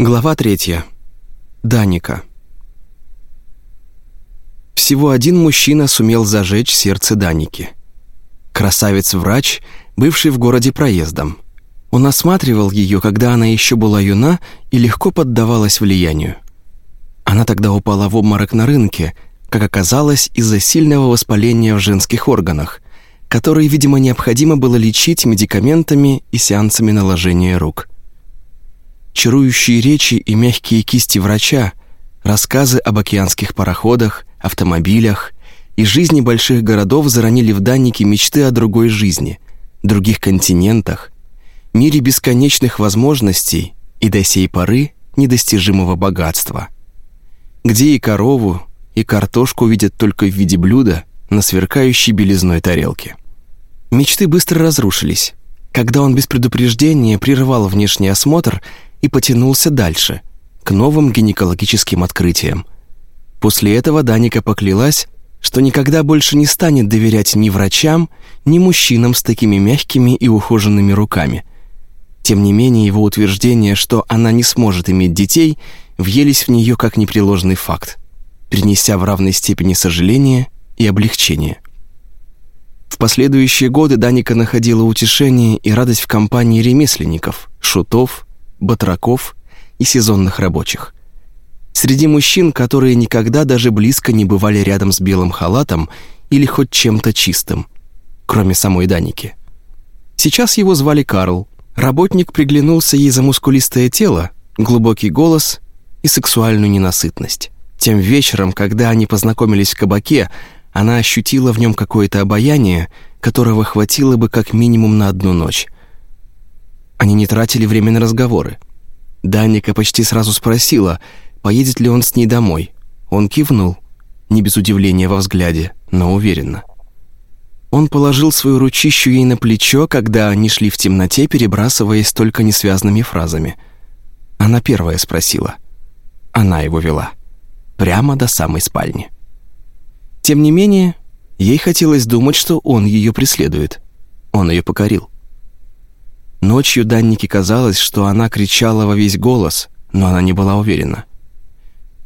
Глава третья. Даника. Всего один мужчина сумел зажечь сердце Даники. Красавец-врач, бывший в городе проездом. Он осматривал ее, когда она еще была юна и легко поддавалась влиянию. Она тогда упала в обморок на рынке, как оказалось, из-за сильного воспаления в женских органах, которые, видимо, необходимо было лечить медикаментами и сеансами наложения рук чарующие речи и мягкие кисти врача, рассказы об океанских пароходах, автомобилях и жизни больших городов заронили в Даннике мечты о другой жизни, других континентах, мире бесконечных возможностей и до сей поры недостижимого богатства, где и корову, и картошку видят только в виде блюда на сверкающей белизной тарелке. Мечты быстро разрушились, когда он без предупреждения прервал внешний осмотр и потянулся дальше, к новым гинекологическим открытиям. После этого Даника поклялась, что никогда больше не станет доверять ни врачам, ни мужчинам с такими мягкими и ухоженными руками. Тем не менее, его утверждение, что она не сможет иметь детей, въелись в нее как непреложный факт, принеся в равной степени сожаление и облегчение. В последующие годы Даника находила утешение и радость в компании ремесленников, шутов, батраков и сезонных рабочих. Среди мужчин, которые никогда даже близко не бывали рядом с белым халатом или хоть чем-то чистым, кроме самой Даники. Сейчас его звали Карл. Работник приглянулся ей за мускулистое тело, глубокий голос и сексуальную ненасытность. Тем вечером, когда они познакомились в кабаке, она ощутила в нем какое-то обаяние, которого хватило бы как минимум на одну ночь. Они не тратили время на разговоры. Даника почти сразу спросила, поедет ли он с ней домой. Он кивнул, не без удивления во взгляде, но уверенно. Он положил свою ручищу ей на плечо, когда они шли в темноте, перебрасываясь только несвязными фразами. Она первая спросила. Она его вела. Прямо до самой спальни. Тем не менее, ей хотелось думать, что он ее преследует. Он ее покорил. Ночью Даннике казалось, что она кричала во весь голос, но она не была уверена.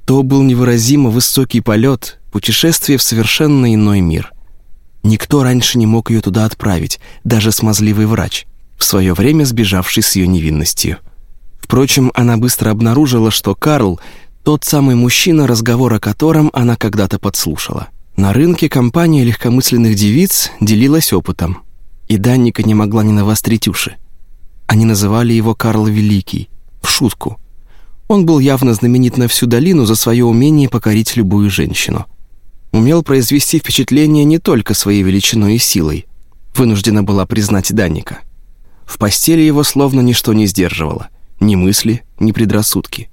То был невыразимо высокий полет, путешествие в совершенно иной мир. Никто раньше не мог ее туда отправить, даже смазливый врач, в свое время сбежавший с ее невинностью. Впрочем, она быстро обнаружила, что Карл — тот самый мужчина, разговор о котором она когда-то подслушала. На рынке компания легкомысленных девиц делилась опытом, и Данника не могла не навострить уши. Они называли его Карл Великий, в шутку. Он был явно знаменит на всю долину за свое умение покорить любую женщину. Умел произвести впечатление не только своей величиной и силой, вынуждена была признать Данника. В постели его словно ничто не сдерживало, ни мысли, ни предрассудки.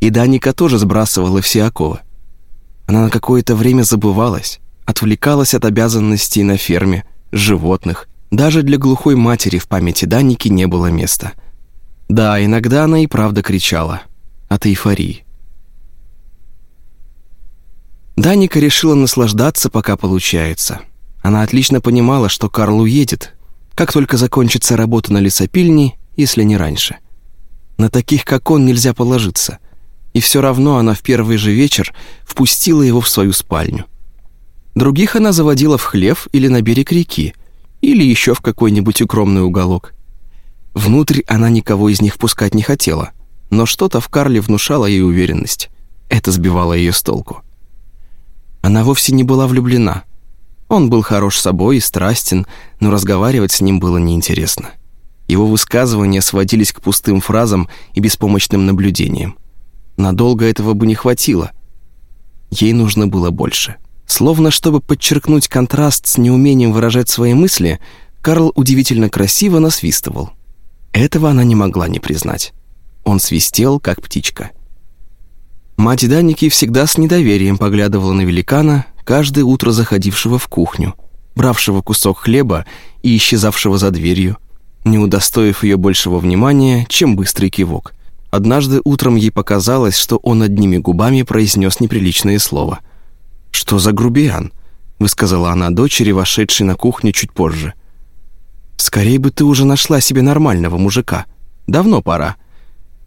И Даника тоже сбрасывала все оковы. Она на какое-то время забывалась, отвлекалась от обязанностей на ферме, животных, даже для глухой матери в памяти Даники не было места. Да, иногда она и правда кричала. От эйфории. Даника решила наслаждаться, пока получается. Она отлично понимала, что Карл уедет, как только закончится работа на лесопильне, если не раньше. На таких, как он, нельзя положиться. И все равно она в первый же вечер впустила его в свою спальню. Других она заводила в хлев или на берег реки – или еще в какой-нибудь укромный уголок. Внутрь она никого из них пускать не хотела, но что-то в Карле внушало ей уверенность. Это сбивало ее с толку. Она вовсе не была влюблена. Он был хорош собой и страстен, но разговаривать с ним было неинтересно. Его высказывания сводились к пустым фразам и беспомощным наблюдениям. Надолго этого бы не хватило. Ей нужно было больше. Словно чтобы подчеркнуть контраст с неумением выражать свои мысли, Карл удивительно красиво насвистывал. Этого она не могла не признать. Он свистел, как птичка. Мать Даники всегда с недоверием поглядывала на великана, каждое утро заходившего в кухню, бравшего кусок хлеба и исчезавшего за дверью, не удостоив ее большего внимания, чем быстрый кивок. Однажды утром ей показалось, что он одними губами произнес неприличное слово. «Что за грубиян?» — высказала она дочери, вошедшей на кухню чуть позже. «Скорее бы ты уже нашла себе нормального мужика. Давно пора.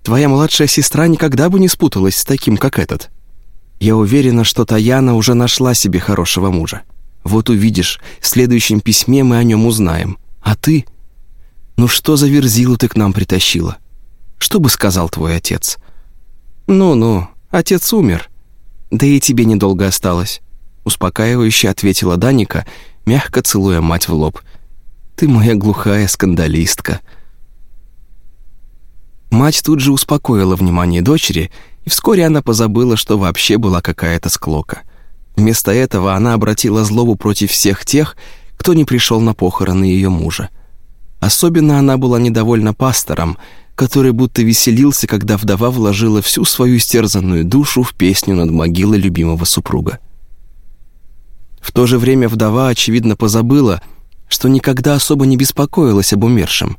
Твоя младшая сестра никогда бы не спуталась с таким, как этот. Я уверена, что Таяна уже нашла себе хорошего мужа. Вот увидишь, в следующем письме мы о нем узнаем. А ты? Ну что за верзилу ты к нам притащила? Что бы сказал твой отец? Ну-ну, отец умер. Да и тебе недолго осталось. Успокаивающе ответила Даника, мягко целуя мать в лоб. Ты моя глухая скандалистка. Мать тут же успокоила внимание дочери, и вскоре она позабыла, что вообще была какая-то склока. Вместо этого она обратила злобу против всех тех, кто не пришел на похороны ее мужа. Особенно она была недовольна пастором, который будто веселился, когда вдова вложила всю свою истерзанную душу в песню над могилой любимого супруга. В то же время вдова, очевидно, позабыла, что никогда особо не беспокоилась об умершем,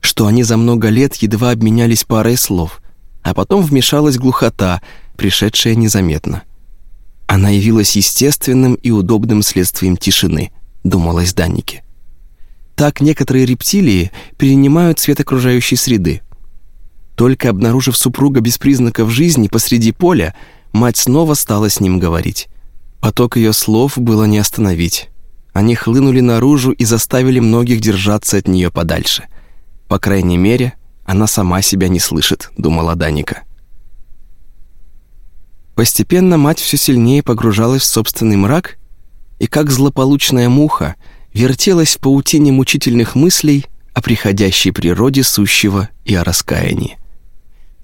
что они за много лет едва обменялись парой слов, а потом вмешалась глухота, пришедшая незаметно. Она явилась естественным и удобным следствием тишины, думалось Даннике. Так некоторые рептилии перенимают цвет окружающей среды. Только обнаружив супруга без признаков жизни посреди поля, мать снова стала с ним говорить. Поток ее слов было не остановить. Они хлынули наружу и заставили многих держаться от нее подальше. По крайней мере, она сама себя не слышит, думала Даника. Постепенно мать все сильнее погружалась в собственный мрак и, как злополучная муха, вертелась в паутине мучительных мыслей о приходящей природе сущего и о раскаянии.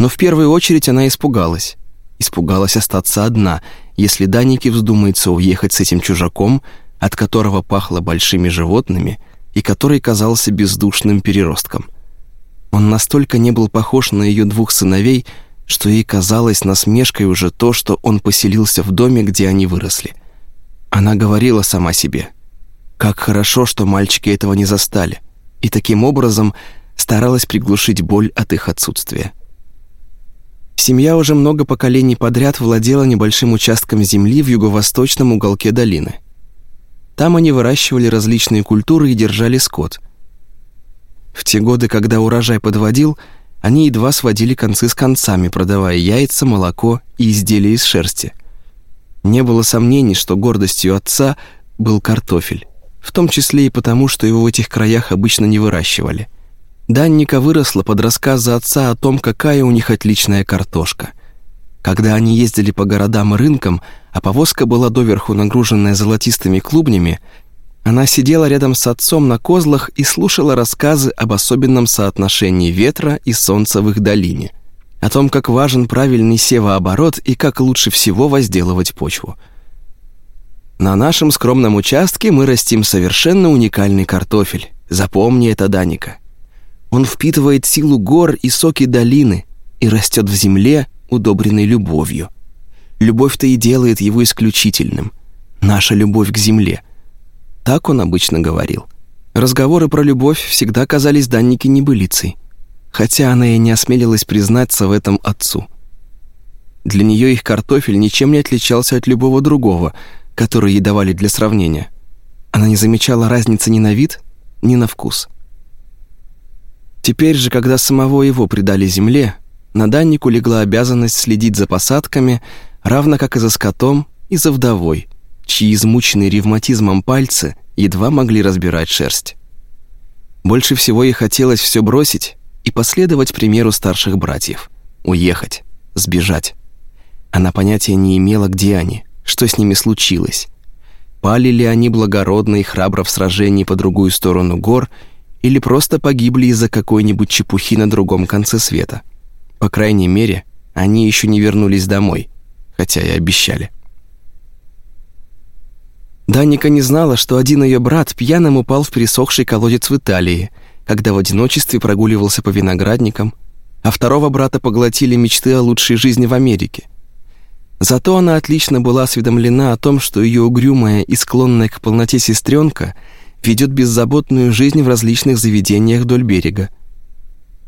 Но в первую очередь она испугалась. Испугалась остаться одна, если Данике вздумается уехать с этим чужаком, от которого пахло большими животными и который казался бездушным переростком. Он настолько не был похож на ее двух сыновей, что ей казалось насмешкой уже то, что он поселился в доме, где они выросли. Она говорила сама себе, как хорошо, что мальчики этого не застали, и таким образом старалась приглушить боль от их отсутствия. Семья уже много поколений подряд владела небольшим участком земли в юго-восточном уголке долины. Там они выращивали различные культуры и держали скот. В те годы, когда урожай подводил – они едва сводили концы с концами, продавая яйца, молоко и изделия из шерсти. Не было сомнений, что гордостью отца был картофель, в том числе и потому, что его в этих краях обычно не выращивали. Данника выросла под рассказы отца о том, какая у них отличная картошка. Когда они ездили по городам и рынкам, а повозка была доверху нагруженная золотистыми клубнями, она сидела рядом с отцом на козлах и слушала рассказы об особенном соотношении ветра и солнца в их долине, о том, как важен правильный севооборот и как лучше всего возделывать почву. На нашем скромном участке мы растим совершенно уникальный картофель. Запомни это, Даника. Он впитывает силу гор и соки долины и растет в земле, удобренной любовью. Любовь-то и делает его исключительным. Наша любовь к земле — так он обычно говорил. Разговоры про любовь всегда казались Даннике небылицей, хотя она и не осмелилась признаться в этом отцу. Для нее их картофель ничем не отличался от любого другого, который ей давали для сравнения. Она не замечала разницы ни на вид, ни на вкус. Теперь же, когда самого его предали земле, на Даннику легла обязанность следить за посадками, равно как и за скотом и за вдовой, чьи измученные ревматизмом пальцы едва могли разбирать шерсть. Больше всего ей хотелось все бросить и последовать примеру старших братьев. Уехать, сбежать. Она понятия не имела, где они, что с ними случилось. Пали ли они благородно и храбро в сражении по другую сторону гор или просто погибли из-за какой-нибудь чепухи на другом конце света. По крайней мере, они еще не вернулись домой, хотя и обещали. Даника не знала, что один ее брат пьяным упал в пересохший колодец в Италии, когда в одиночестве прогуливался по виноградникам, а второго брата поглотили мечты о лучшей жизни в Америке. Зато она отлично была осведомлена о том, что ее угрюмая и склонная к полноте сестренка ведет беззаботную жизнь в различных заведениях вдоль берега.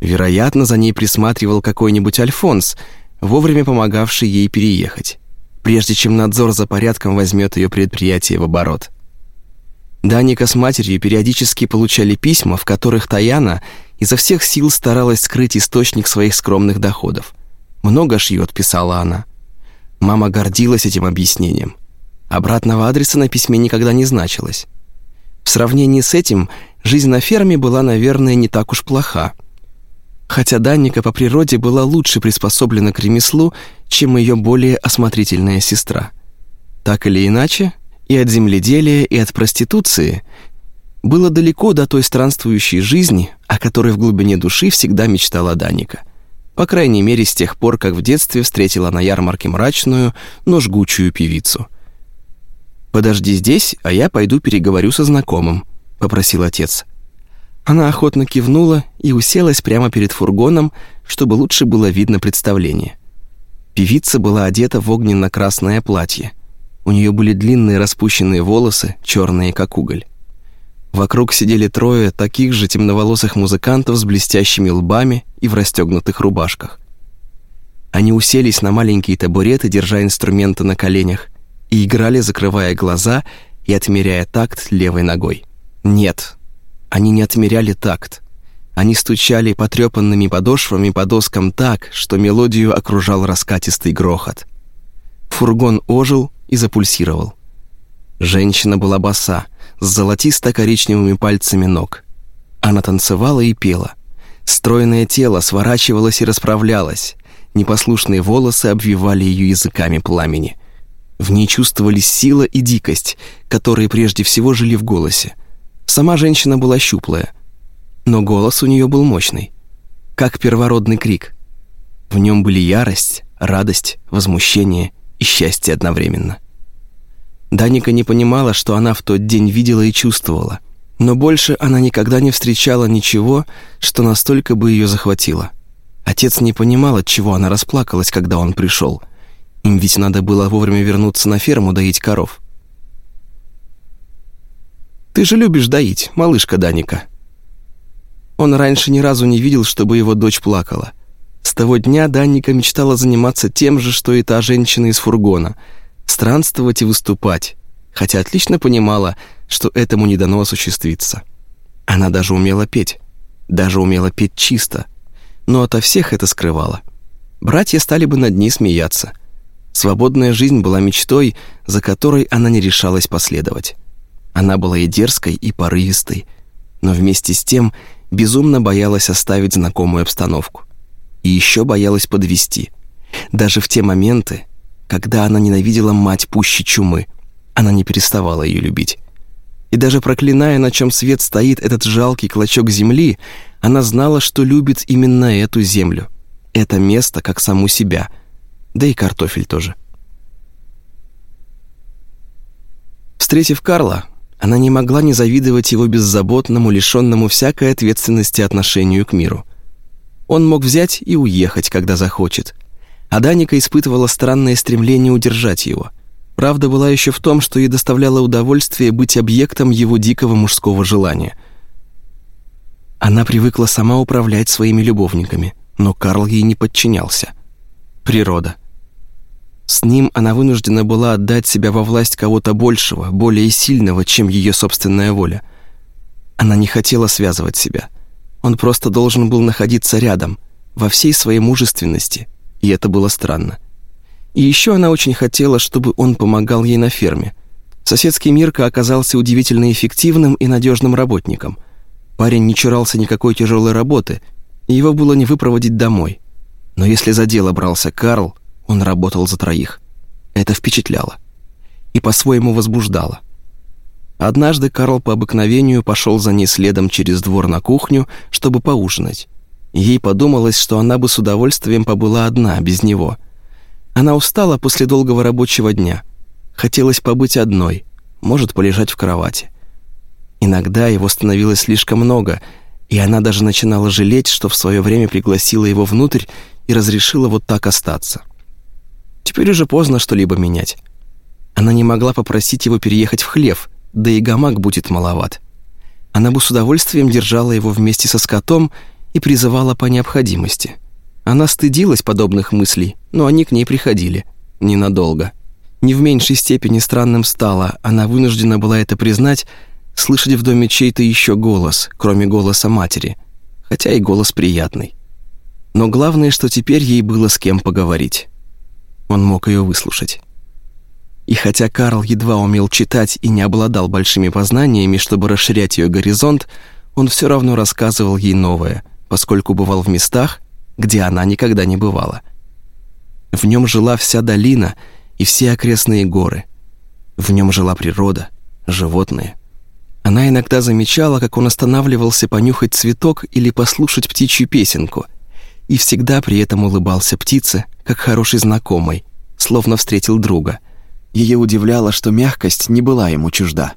Вероятно, за ней присматривал какой-нибудь Альфонс, вовремя помогавший ей переехать прежде чем надзор за порядком возьмет ее предприятие в оборот. Даника с матерью периодически получали письма, в которых Таяна изо всех сил старалась скрыть источник своих скромных доходов. «Много шьет», — писала она. Мама гордилась этим объяснением. Обратного адреса на письме никогда не значилось. В сравнении с этим жизнь на ферме была, наверное, не так уж плоха. Хотя Данника по природе была лучше приспособлена к ремеслу, чем ее более осмотрительная сестра. Так или иначе, и от земледелия, и от проституции было далеко до той странствующей жизни, о которой в глубине души всегда мечтала Даника. По крайней мере, с тех пор, как в детстве встретила на ярмарке мрачную, но жгучую певицу. «Подожди здесь, а я пойду переговорю со знакомым», — попросил отец. Она охотно кивнула и уселась прямо перед фургоном, чтобы лучше было видно представление. Певица была одета в огненно-красное платье. У нее были длинные распущенные волосы, черные как уголь. Вокруг сидели трое таких же темноволосых музыкантов с блестящими лбами и в расстегнутых рубашках. Они уселись на маленькие табуреты, держа инструменты на коленях, и играли, закрывая глаза и отмеряя такт левой ногой. Нет, они не отмеряли такт. Они стучали потрепанными подошвами по доскам так, что мелодию окружал раскатистый грохот. Фургон ожил и запульсировал. Женщина была боса, с золотисто-коричневыми пальцами ног. Она танцевала и пела. Стройное тело сворачивалось и расправлялось. Непослушные волосы обвивали ее языками пламени. В ней чувствовались сила и дикость, которые прежде всего жили в голосе. Сама женщина была щуплая, но голос у нее был мощный, как первородный крик. В нем были ярость, радость, возмущение и счастье одновременно. Даника не понимала, что она в тот день видела и чувствовала, но больше она никогда не встречала ничего, что настолько бы ее захватило. Отец не понимал, от чего она расплакалась, когда он пришел. Им ведь надо было вовремя вернуться на ферму доить коров. «Ты же любишь доить, малышка Даника». Он раньше ни разу не видел, чтобы его дочь плакала. С того дня Данника мечтала заниматься тем же, что и та женщина из фургона — странствовать и выступать, хотя отлично понимала, что этому не дано осуществиться. Она даже умела петь, даже умела петь чисто, но ото всех это скрывала. Братья стали бы над ней смеяться. Свободная жизнь была мечтой, за которой она не решалась последовать. Она была и дерзкой, и порывистой, но вместе с тем безумно боялась оставить знакомую обстановку. И еще боялась подвести. Даже в те моменты, когда она ненавидела мать пуще чумы, она не переставала ее любить. И даже проклиная, на чем свет стоит этот жалкий клочок земли, она знала, что любит именно эту землю, это место как саму себя, да и картофель тоже. Встретив Карла, она не могла не завидовать его беззаботному, лишенному всякой ответственности отношению к миру. Он мог взять и уехать, когда захочет. А Даника испытывала странное стремление удержать его. Правда была еще в том, что ей доставляло удовольствие быть объектом его дикого мужского желания. Она привыкла сама управлять своими любовниками, но Карл ей не подчинялся. Природа. С ним она вынуждена была отдать себя во власть кого-то большего, более сильного, чем ее собственная воля. Она не хотела связывать себя. Он просто должен был находиться рядом, во всей своей мужественности, и это было странно. И еще она очень хотела, чтобы он помогал ей на ферме. Соседский Мирка оказался удивительно эффективным и надежным работником. Парень не чурался никакой тяжелой работы, и его было не выпроводить домой. Но если за дело брался Карл, он работал за троих. Это впечатляло и по-своему возбуждало. Однажды Карл по обыкновению пошел за ней следом через двор на кухню, чтобы поужинать. Ей подумалось, что она бы с удовольствием побыла одна, без него. Она устала после долгого рабочего дня. Хотелось побыть одной, может, полежать в кровати. Иногда его становилось слишком много, и она даже начинала жалеть, что в свое время пригласила его внутрь и разрешила вот так остаться. Теперь уже поздно что-либо менять. Она не могла попросить его переехать в хлев, да и гамак будет маловат. Она бы с удовольствием держала его вместе со скотом и призывала по необходимости. Она стыдилась подобных мыслей, но они к ней приходили. Ненадолго. Не в меньшей степени странным стало, она вынуждена была это признать, слышать в доме чей-то еще голос, кроме голоса матери. хотя и голос приятный. Но главное, что теперь ей было с кем поговорить. Он мог ее выслушать. И хотя Карл едва умел читать и не обладал большими познаниями, чтобы расширять ее горизонт, он все равно рассказывал ей новое, поскольку бывал в местах, где она никогда не бывала. В нем жила вся долина и все окрестные горы. В нем жила природа, животные. Она иногда замечала, как он останавливался понюхать цветок или послушать птичью песенку, и всегда при этом улыбался птице, как хороший знакомый, словно встретил друга. Ее удивляло, что мягкость не была ему чужда.